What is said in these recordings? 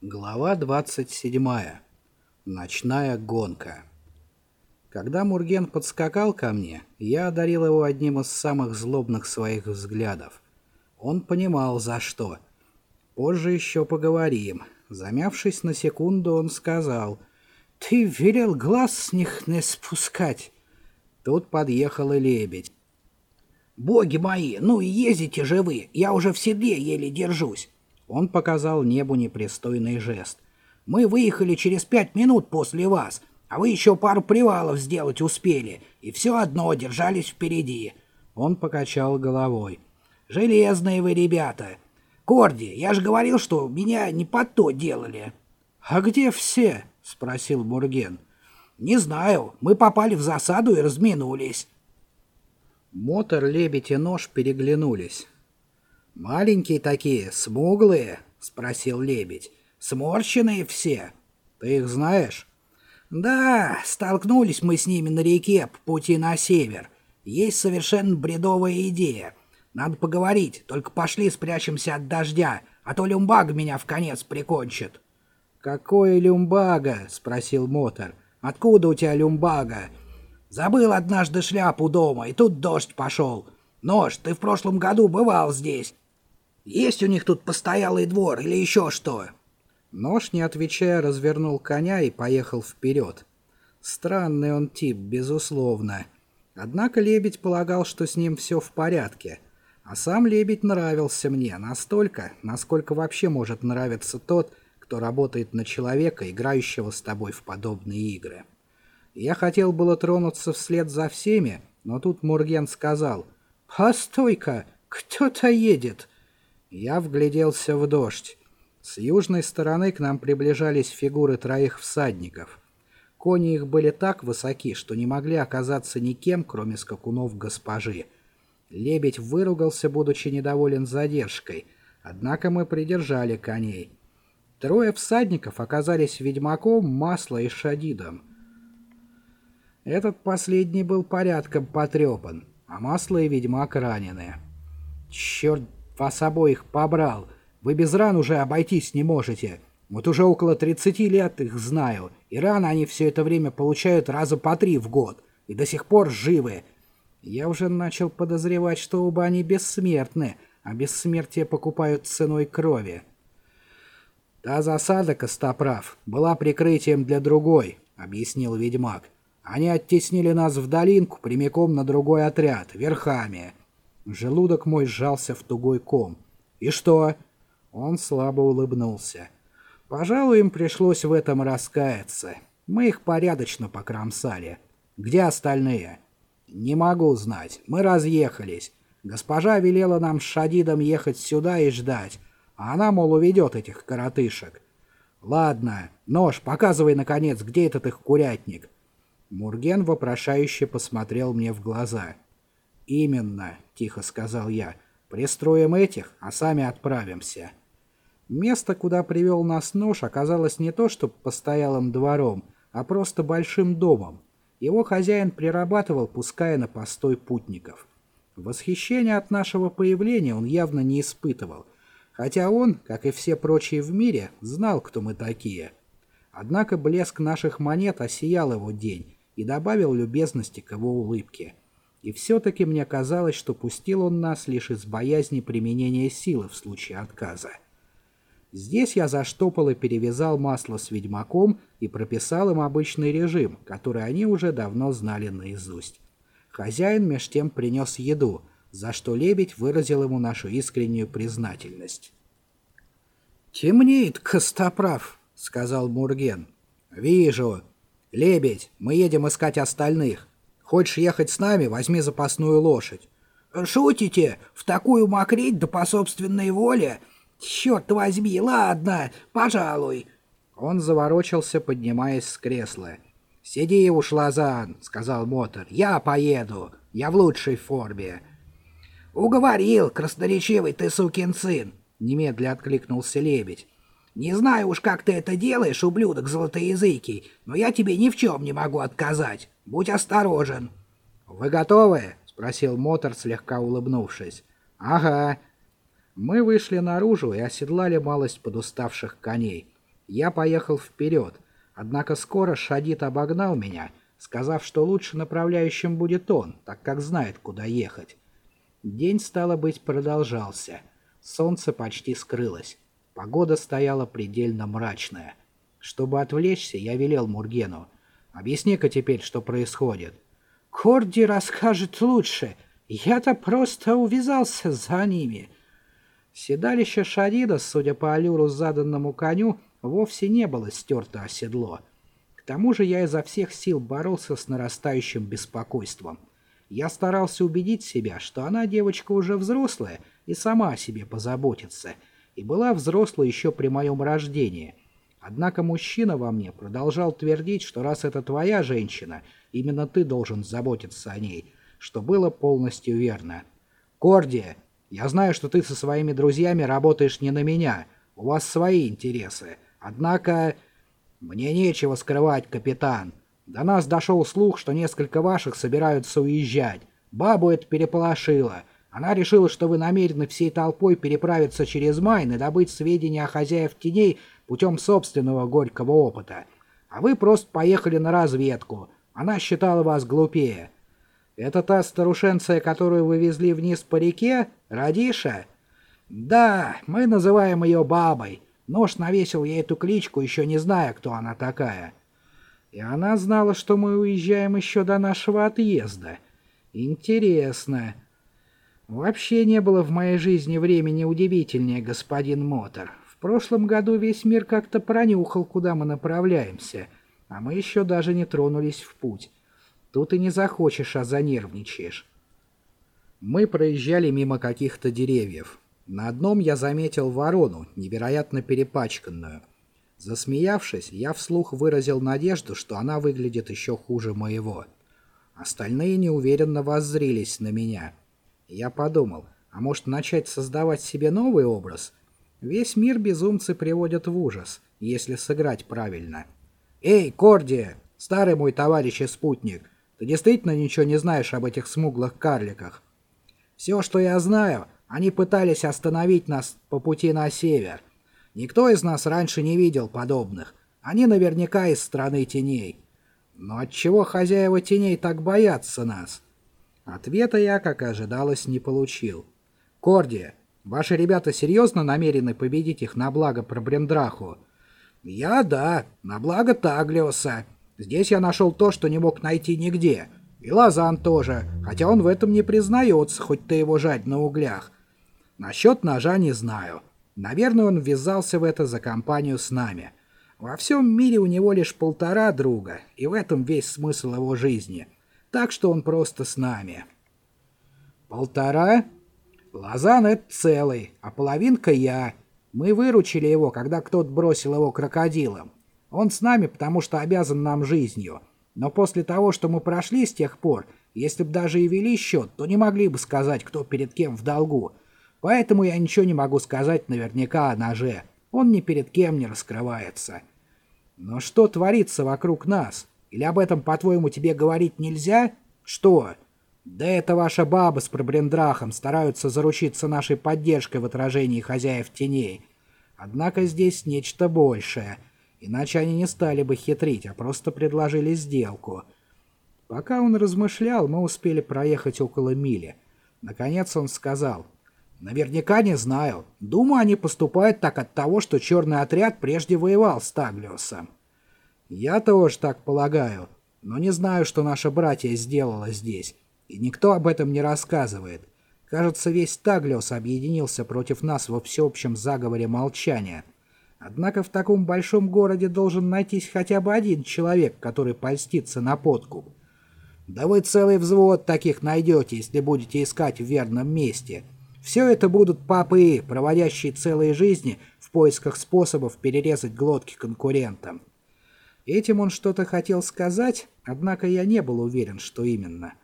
Глава 27. Ночная гонка. Когда Мурген подскакал ко мне, я одарил его одним из самых злобных своих взглядов. Он понимал, за что. Позже еще поговорим. Замявшись на секунду, он сказал, «Ты велел глаз с них не спускать». Тут подъехал и лебедь. «Боги мои, ну и ездите же вы, я уже в седле еле держусь». Он показал небу непристойный жест. «Мы выехали через пять минут после вас, а вы еще пару привалов сделать успели, и все одно держались впереди». Он покачал головой. «Железные вы ребята! Корди, я же говорил, что меня не под то делали». «А где все?» — спросил Мурген. «Не знаю. Мы попали в засаду и разминулись». Мотор, лебедь и нож переглянулись. «Маленькие такие, смуглые?» — спросил лебедь. «Сморщенные все. Ты их знаешь?» «Да, столкнулись мы с ними на реке по пути на север. Есть совершенно бредовая идея. Надо поговорить, только пошли спрячемся от дождя, а то люмбаг меня в конец прикончит». «Какое люмбага?» — спросил Мотор. «Откуда у тебя люмбага?» «Забыл однажды шляпу дома, и тут дождь пошел. Нож, ты в прошлом году бывал здесь. Есть у них тут постоялый двор или еще что?» Нож, не отвечая, развернул коня и поехал вперед. Странный он тип, безусловно. Однако лебедь полагал, что с ним все в порядке. А сам лебедь нравился мне настолько, насколько вообще может нравиться тот, кто работает на человека, играющего с тобой в подобные игры. Я хотел было тронуться вслед за всеми, но тут Мурген сказал «Постой-ка, кто-то едет!» Я вгляделся в дождь. С южной стороны к нам приближались фигуры троих всадников. Кони их были так высоки, что не могли оказаться никем, кроме скакунов госпожи. Лебедь выругался, будучи недоволен задержкой, однако мы придержали коней. Трое всадников оказались ведьмаком, масло и шадидом. Этот последний был порядком потрепан, а масло и ведьмак ранены. Черт вас обоих побрал. Вы без ран уже обойтись не можете. Вот уже около 30 лет их знаю, и раны они все это время получают раза по три в год, и до сих пор живы. Я уже начал подозревать, что оба они бессмертны, а бессмертие покупают ценой крови. «Та засада, Костоправ, была прикрытием для другой», — объяснил ведьмак. «Они оттеснили нас в долинку прямиком на другой отряд, верхами. Желудок мой сжался в тугой ком. «И что?» Он слабо улыбнулся. «Пожалуй, им пришлось в этом раскаяться. Мы их порядочно покромсали. Где остальные?» «Не могу знать. Мы разъехались. Госпожа велела нам с Шадидом ехать сюда и ждать, а она, мол, уведет этих коротышек. Ладно, нож, показывай, наконец, где этот их курятник». Мурген вопрошающе посмотрел мне в глаза. «Именно», — тихо сказал я, — «пристроим этих, а сами отправимся». Место, куда привел нас нож, оказалось не то что постоялым двором, а просто большим домом. Его хозяин прирабатывал, пуская на постой путников. Восхищения от нашего появления он явно не испытывал, хотя он, как и все прочие в мире, знал, кто мы такие. Однако блеск наших монет осиял его день и добавил любезности к его улыбке. И все-таки мне казалось, что пустил он нас лишь из боязни применения силы в случае отказа. Здесь я заштопал и перевязал масло с ведьмаком и прописал им обычный режим, который они уже давно знали наизусть. Хозяин меж тем принес еду, за что лебедь выразил ему нашу искреннюю признательность. «Темнеет, Костоправ», — сказал Мурген. «Вижу. Лебедь, мы едем искать остальных. Хочешь ехать с нами, возьми запасную лошадь. Шутите? В такую мокреть да по собственной воле? Черт возьми, ладно, пожалуй. Он заворочился, поднимаясь с кресла. «Сиди уж, Лазан», — сказал Мотор. «Я поеду. Я в лучшей форме». «Уговорил, красноречивый ты сукин сын», — немедля откликнулся лебедь. «Не знаю уж, как ты это делаешь, ублюдок золотоязыкий, но я тебе ни в чем не могу отказать. Будь осторожен». «Вы готовы?» — спросил Мотор, слегка улыбнувшись. «Ага». Мы вышли наружу и оседлали малость подуставших коней. Я поехал вперед, однако скоро Шадид обогнал меня, сказав, что лучше направляющим будет он, так как знает, куда ехать. День, стало быть, продолжался. Солнце почти скрылось. Погода стояла предельно мрачная. Чтобы отвлечься, я велел Мургену. «Объясни-ка теперь, что происходит». «Корди расскажет лучше. Я-то просто увязался за ними». Седалище Шарида, судя по аллюру заданному коню, вовсе не было стерто о седло. К тому же я изо всех сил боролся с нарастающим беспокойством. Я старался убедить себя, что она девочка уже взрослая и сама о себе позаботится, и была взрослой еще при моем рождении. Однако мужчина во мне продолжал твердить, что раз это твоя женщина, именно ты должен заботиться о ней, что было полностью верно. «Корди, я знаю, что ты со своими друзьями работаешь не на меня, у вас свои интересы, однако...» «Мне нечего скрывать, капитан. До нас дошел слух, что несколько ваших собираются уезжать. Бабу это переполошило. Она решила, что вы намерены всей толпой переправиться через Майн и добыть сведения о хозяев теней путем собственного горького опыта. А вы просто поехали на разведку. Она считала вас глупее. Это та старушенция, которую вы везли вниз по реке? Радиша? Да, мы называем ее бабой. Нож навесил ей эту кличку, еще не зная, кто она такая. И она знала, что мы уезжаем еще до нашего отъезда. Интересно. Вообще не было в моей жизни времени удивительнее, господин Мотор. В прошлом году весь мир как-то пронюхал, куда мы направляемся, а мы еще даже не тронулись в путь. Тут и не захочешь, а занервничаешь. Мы проезжали мимо каких-то деревьев. На одном я заметил ворону, невероятно перепачканную — Засмеявшись, я вслух выразил надежду, что она выглядит еще хуже моего. Остальные неуверенно воззрились на меня. Я подумал, а может начать создавать себе новый образ? Весь мир безумцы приводят в ужас, если сыграть правильно. «Эй, Корди, старый мой товарищ и спутник, ты действительно ничего не знаешь об этих смуглых карликах?» «Все, что я знаю, они пытались остановить нас по пути на север. Никто из нас раньше не видел подобных. Они наверняка из страны теней. Но отчего хозяева теней так боятся нас? Ответа я, как ожидалось, не получил. Корди, ваши ребята серьезно намерены победить их на благо Пробрендраху? Я да, на благо Таглиоса. Здесь я нашел то, что не мог найти нигде. И Лазан тоже, хотя он в этом не признается, хоть ты его жать на углях. Насчет ножа не знаю. Наверное, он ввязался в это за компанию с нами. Во всем мире у него лишь полтора друга, и в этом весь смысл его жизни. Так что он просто с нами. Полтора? Лазан — это целый, а половинка я. Мы выручили его, когда кто-то бросил его крокодилом. Он с нами, потому что обязан нам жизнью. Но после того, что мы прошли с тех пор, если б даже и вели счет, то не могли бы сказать, кто перед кем в долгу. Поэтому я ничего не могу сказать наверняка о ноже. Он ни перед кем не раскрывается. Но что творится вокруг нас? Или об этом, по-твоему, тебе говорить нельзя? Что? Да это ваша баба с пробрендрахом стараются заручиться нашей поддержкой в отражении хозяев теней. Однако здесь нечто большее. Иначе они не стали бы хитрить, а просто предложили сделку. Пока он размышлял, мы успели проехать около мили. Наконец он сказал... Наверняка не знаю. Думаю, они поступают так от того, что черный отряд прежде воевал с Таглиосом. Я тоже так полагаю, но не знаю, что наша братья сделала здесь, и никто об этом не рассказывает. Кажется, весь Таглиос объединился против нас во всеобщем заговоре молчания. Однако в таком большом городе должен найтись хотя бы один человек, который польстится на подкуп. Да вы целый взвод таких найдете, если будете искать в верном месте — все это будут папы, проводящие целые жизни в поисках способов перерезать глотки конкурентам. Этим он что-то хотел сказать, однако я не был уверен, что именно.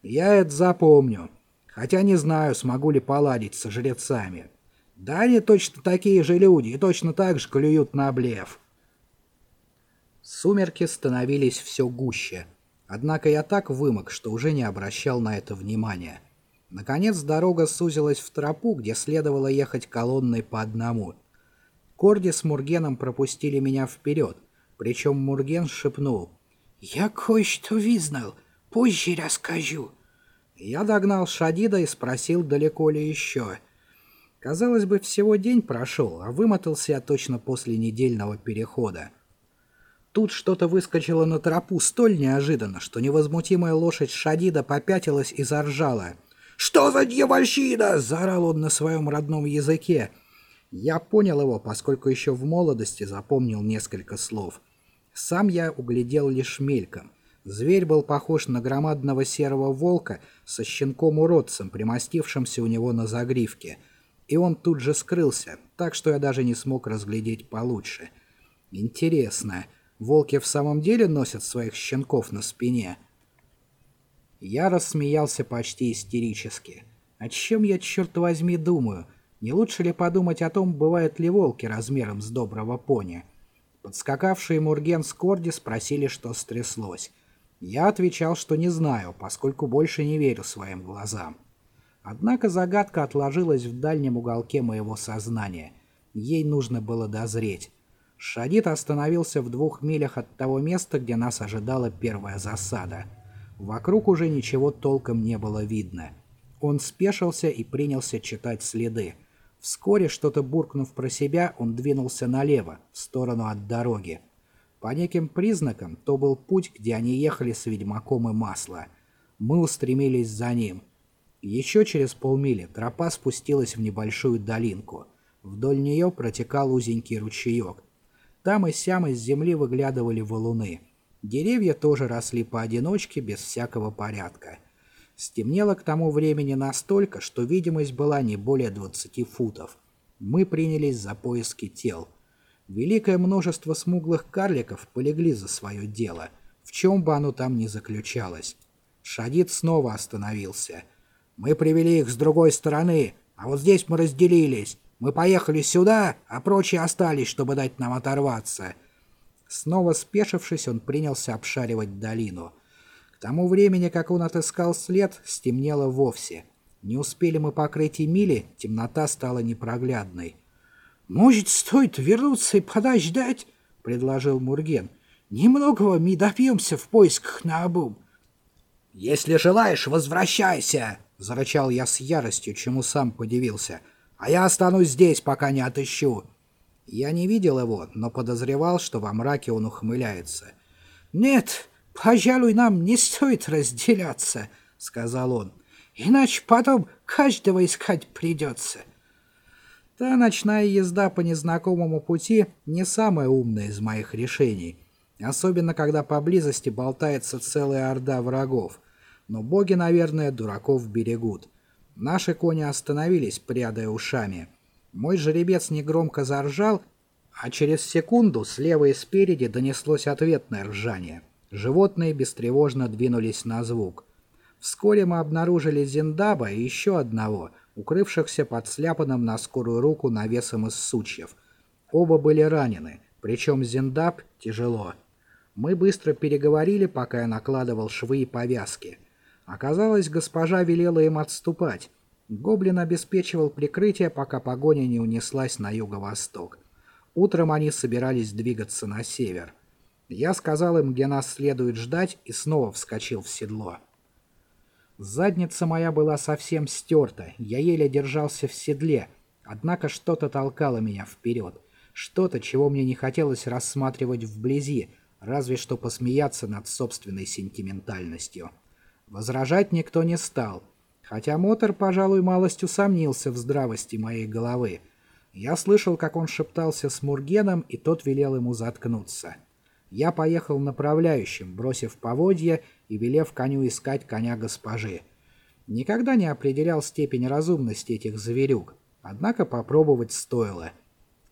Я это запомню, хотя не знаю, смогу ли поладить со жрецами. Да они точно такие же люди и точно так же клюют на блеф. Сумерки становились все гуще, однако я так вымок, что уже не обращал на это внимания. Наконец дорога сузилась в тропу, где следовало ехать колонной по одному. Корди с Мургеном пропустили меня вперед, причем Мурген шепнул. «Я кое-что визнал, позже расскажу». Я догнал Шадида и спросил, далеко ли еще. Казалось бы, всего день прошел, а вымотался я точно после недельного перехода. Тут что-то выскочило на тропу столь неожиданно, что невозмутимая лошадь Шадида попятилась и заржала. «Что за дьявольщина?» — заорал он на своем родном языке. Я понял его, поскольку еще в молодости запомнил несколько слов. Сам я углядел лишь мельком. Зверь был похож на громадного серого волка со щенком-уродцем, примостившимся у него на загривке. И он тут же скрылся, так что я даже не смог разглядеть получше. Интересно, волки в самом деле носят своих щенков на спине? Я рассмеялся почти истерически. О чем я, черт возьми, думаю? Не лучше ли подумать о том, бывают ли волки размером с доброго пони? Подскакавшие Мурген с Корди спросили, что стряслось. Я отвечал, что не знаю, поскольку больше не верю своим глазам. Однако загадка отложилась в дальнем уголке моего сознания. Ей нужно было дозреть. Шадид остановился в двух милях от того места, где нас ожидала первая засада. Вокруг уже ничего толком не было видно. Он спешился и принялся читать следы. Вскоре, что-то буркнув про себя, он двинулся налево, в сторону от дороги. По неким признакам, то был путь, где они ехали с ведьмаком и масло. Мы устремились за ним. Еще через полмили тропа спустилась в небольшую долинку. Вдоль нее протекал узенький ручеек. Там и сям из земли выглядывали валуны. Деревья тоже росли поодиночке, без всякого порядка. Стемнело к тому времени настолько, что видимость была не более 20 футов. Мы принялись за поиски тел. Великое множество смуглых карликов полегли за свое дело, в чем бы оно там ни заключалось. Шадид снова остановился. «Мы привели их с другой стороны, а вот здесь мы разделились. Мы поехали сюда, а прочие остались, чтобы дать нам оторваться». Снова спешившись, он принялся обшаривать долину — тому времени, как он отыскал след, стемнело вовсе. Не успели мы покрыть и мили, темнота стала непроглядной. «Может, стоит вернуться и подождать?» — предложил Мурген. «Немногого мы допьемся в поисках наобум». «Если желаешь, возвращайся!» — зарычал я с яростью, чему сам подивился. «А я останусь здесь, пока не отыщу». Я не видел его, но подозревал, что во мраке он ухмыляется. «Нет, «Пожалуй, нам не стоит разделяться», — сказал он. «Иначе потом каждого искать придется». Та ночная езда по незнакомому пути не самая умная из моих решений, особенно когда поблизости болтается целая орда врагов. Но боги, наверное, дураков берегут. Наши кони остановились, прядая ушами. Мой жеребец негромко заржал, а через секунду слева и спереди донеслось ответное ржание. Животные бестревожно двинулись на звук. Вскоре мы обнаружили Зиндаба и еще одного, укрывшихся под сляпанным на скорую руку навесом из сучьев. Оба были ранены, причем Зиндаб тяжело. Мы быстро переговорили, пока я накладывал швы и повязки. Оказалось, госпожа велела им отступать. Гоблин обеспечивал прикрытие, пока погоня не унеслась на юго-восток. Утром они собирались двигаться на север. Я сказал им, где нас следует ждать, и снова вскочил в седло. Задница моя была совсем стерта, я еле держался в седле, однако что-то толкало меня вперед. Что-то, чего мне не хотелось рассматривать вблизи, разве что посмеяться над собственной сентиментальностью. Возражать никто не стал, хотя Мотор, пожалуй, малость усомнился в здравости моей головы. Я слышал, как он шептался с Мургеном, и тот велел ему заткнуться я поехал направляющим, бросив поводья и велев коню искать коня госпожи. Никогда не определял степень разумности этих зверюк, однако попробовать стоило.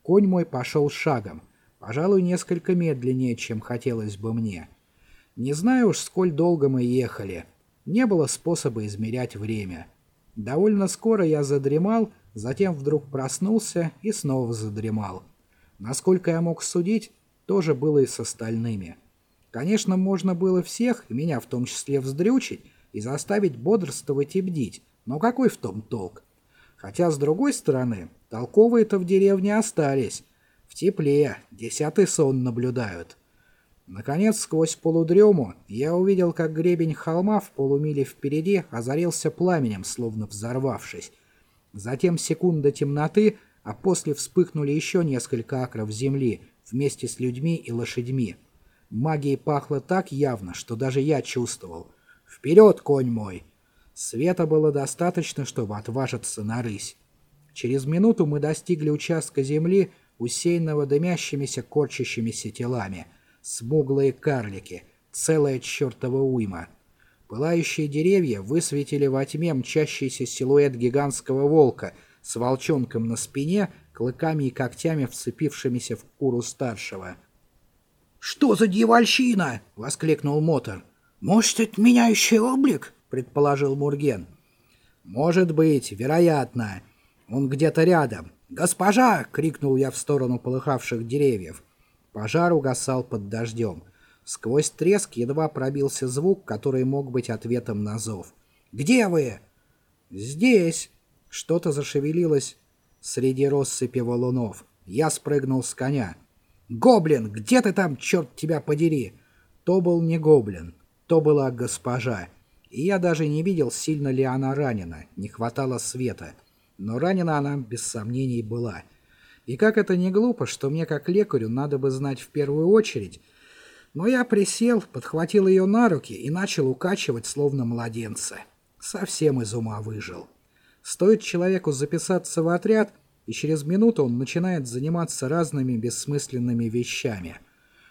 Конь мой пошел шагом, пожалуй, несколько медленнее, чем хотелось бы мне. Не знаю уж, сколь долго мы ехали. Не было способа измерять время. Довольно скоро я задремал, затем вдруг проснулся и снова задремал. Насколько я мог судить, тоже было и с остальными. Конечно, можно было всех, меня в том числе, вздрючить и заставить бодрствовать и бдить, но какой в том толк? Хотя, с другой стороны, толковые-то в деревне остались. В тепле, десятый сон наблюдают. Наконец, сквозь полудрему, я увидел, как гребень холма в полумиле впереди озарился пламенем, словно взорвавшись. Затем секунда темноты, а после вспыхнули еще несколько акров земли вместе с людьми и лошадьми. Магией пахло так явно, что даже я чувствовал. «Вперед, конь мой!» Света было достаточно, чтобы отважиться на рысь. Через минуту мы достигли участка земли, усеянного дымящимися корчащимися телами. Смуглые карлики, целая чертова уйма. Пылающие деревья высветили во тьме мчащийся силуэт гигантского волка с волчонком на спине, клыками и когтями, вцепившимися в куру старшего. «Что за дьявольщина?» — воскликнул Мотор. «Может, это меняющий облик?» — предположил Мурген. «Может быть, вероятно. Он где-то рядом. Госпожа!» — крикнул я в сторону полыхавших деревьев. Пожар угасал под дождем. Сквозь треск едва пробился звук, который мог быть ответом на зов. «Где вы?» «Здесь!» Что-то зашевелилось среди россыпи валунов. Я спрыгнул с коня. «Гоблин, где ты там, черт тебя подери?» То был не гоблин. То была госпожа. И я даже не видел, сильно ли она ранена, не хватало света. Но ранена она, без сомнений, была. И как это не глупо, что мне, как лекарю, надо бы знать в первую очередь. Но я присел, подхватил ее на руки и начал укачивать, словно младенца. Совсем из ума выжил. Стоит человеку записаться в отряд, и через минуту он начинает заниматься разными бессмысленными вещами.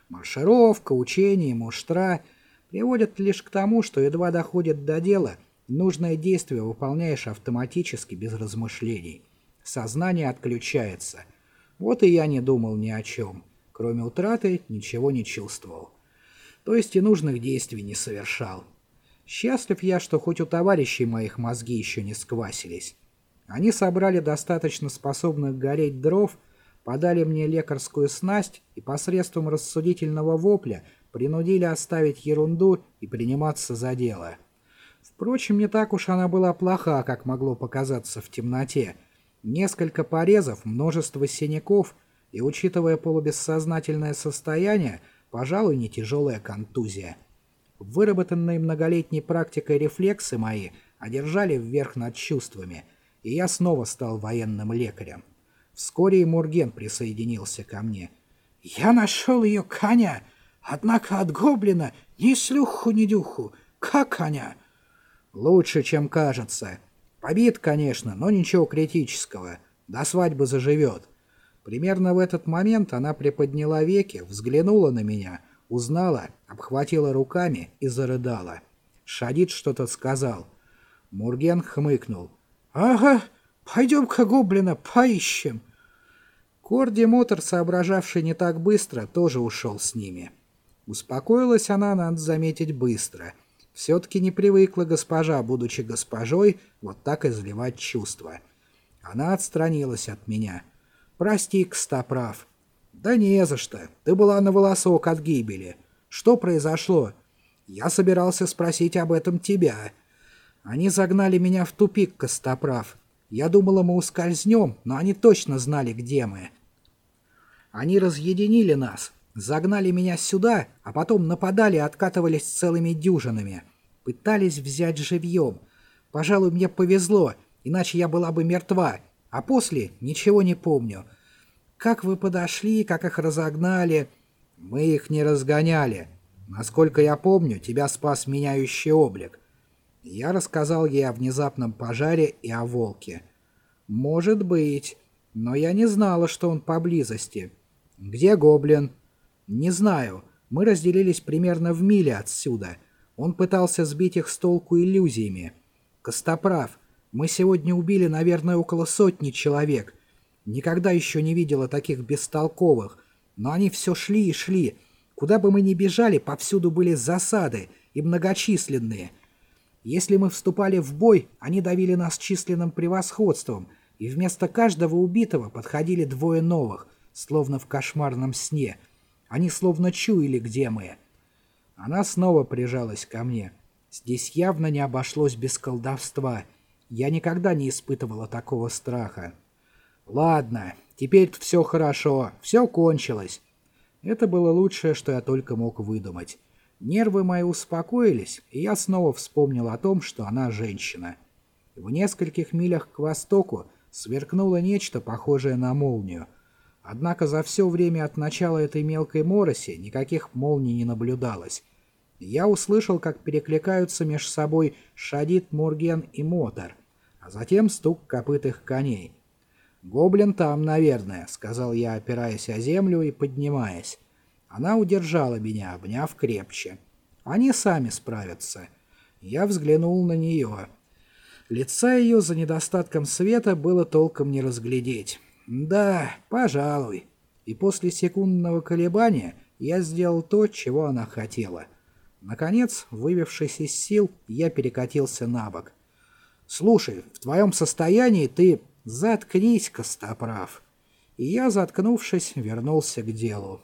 Маршировка, учение, муштра — приводят лишь к тому, что едва доходит до дела, нужное действие выполняешь автоматически, без размышлений. Сознание отключается. Вот и я не думал ни о чем. Кроме утраты ничего не чувствовал. То есть и нужных действий не совершал. Счастлив я, что хоть у товарищей моих мозги еще не сквасились. Они собрали достаточно способных гореть дров, подали мне лекарскую снасть и посредством рассудительного вопля – принудили оставить ерунду и приниматься за дело. Впрочем, не так уж она была плоха, как могло показаться в темноте. Несколько порезов, множество синяков и, учитывая полубессознательное состояние, пожалуй, не тяжелая контузия. Выработанные многолетней практикой рефлексы мои одержали вверх над чувствами, и я снова стал военным лекарем. Вскоре и Мурген присоединился ко мне. «Я нашел ее коня!» Однако от гоблина ни слюху, ни дюху. Как коня? Лучше, чем кажется. Побит, конечно, но ничего критического. До свадьбы заживет. Примерно в этот момент она приподняла веки, взглянула на меня, узнала, обхватила руками и зарыдала. Шадид что-то сказал. Мурген хмыкнул. «Ага, пойдем-ка гоблина поищем». Корди Мотор, соображавший не так быстро, тоже ушел с ними. Успокоилась она, надо заметить, быстро. Все-таки не привыкла госпожа, будучи госпожой, вот так изливать чувства. Она отстранилась от меня. «Прости, Кстоправ». «Да не за что. Ты была на волосок от гибели. Что произошло?» «Я собирался спросить об этом тебя». «Они загнали меня в тупик, Костоправ. Я думала, мы ускользнем, но они точно знали, где мы». Они разъединили нас, Загнали меня сюда, а потом нападали и откатывались целыми дюжинами. Пытались взять живьем. Пожалуй, мне повезло, иначе я была бы мертва. А после ничего не помню. Как вы подошли, как их разогнали? Мы их не разгоняли. Насколько я помню, тебя спас меняющий облик. Я рассказал ей о внезапном пожаре и о волке. Может быть, но я не знала, что он поблизости. Где гоблин? «Не знаю. Мы разделились примерно в миле отсюда. Он пытался сбить их с толку иллюзиями. Костоправ, мы сегодня убили, наверное, около сотни человек. Никогда еще не видела таких бестолковых. Но они все шли и шли. Куда бы мы ни бежали, повсюду были засады, и многочисленные. Если мы вступали в бой, они давили нас численным превосходством, и вместо каждого убитого подходили двое новых, словно в кошмарном сне — они словно чуяли, где мы. Она снова прижалась ко мне. Здесь явно не обошлось без колдовства. Я никогда не испытывала такого страха. Ладно, теперь все хорошо, все кончилось. Это было лучшее, что я только мог выдумать. Нервы мои успокоились, и я снова вспомнил о том, что она женщина. В нескольких милях к востоку сверкнуло нечто похожее на молнию. Однако за все время от начала этой мелкой мороси никаких молний не наблюдалось. Я услышал, как перекликаются меж собой Шадид, Мурген и Мотор, а затем стук копытых коней. «Гоблин там, наверное», — сказал я, опираясь о землю и поднимаясь. Она удержала меня, обняв крепче. «Они сами справятся». Я взглянул на нее. Лица ее за недостатком света было толком не разглядеть. «Да, пожалуй». И после секундного колебания я сделал то, чего она хотела. Наконец, вывившись из сил, я перекатился на бок. «Слушай, в твоем состоянии ты...» «Заткнись, Костоправ!» И я, заткнувшись, вернулся к делу.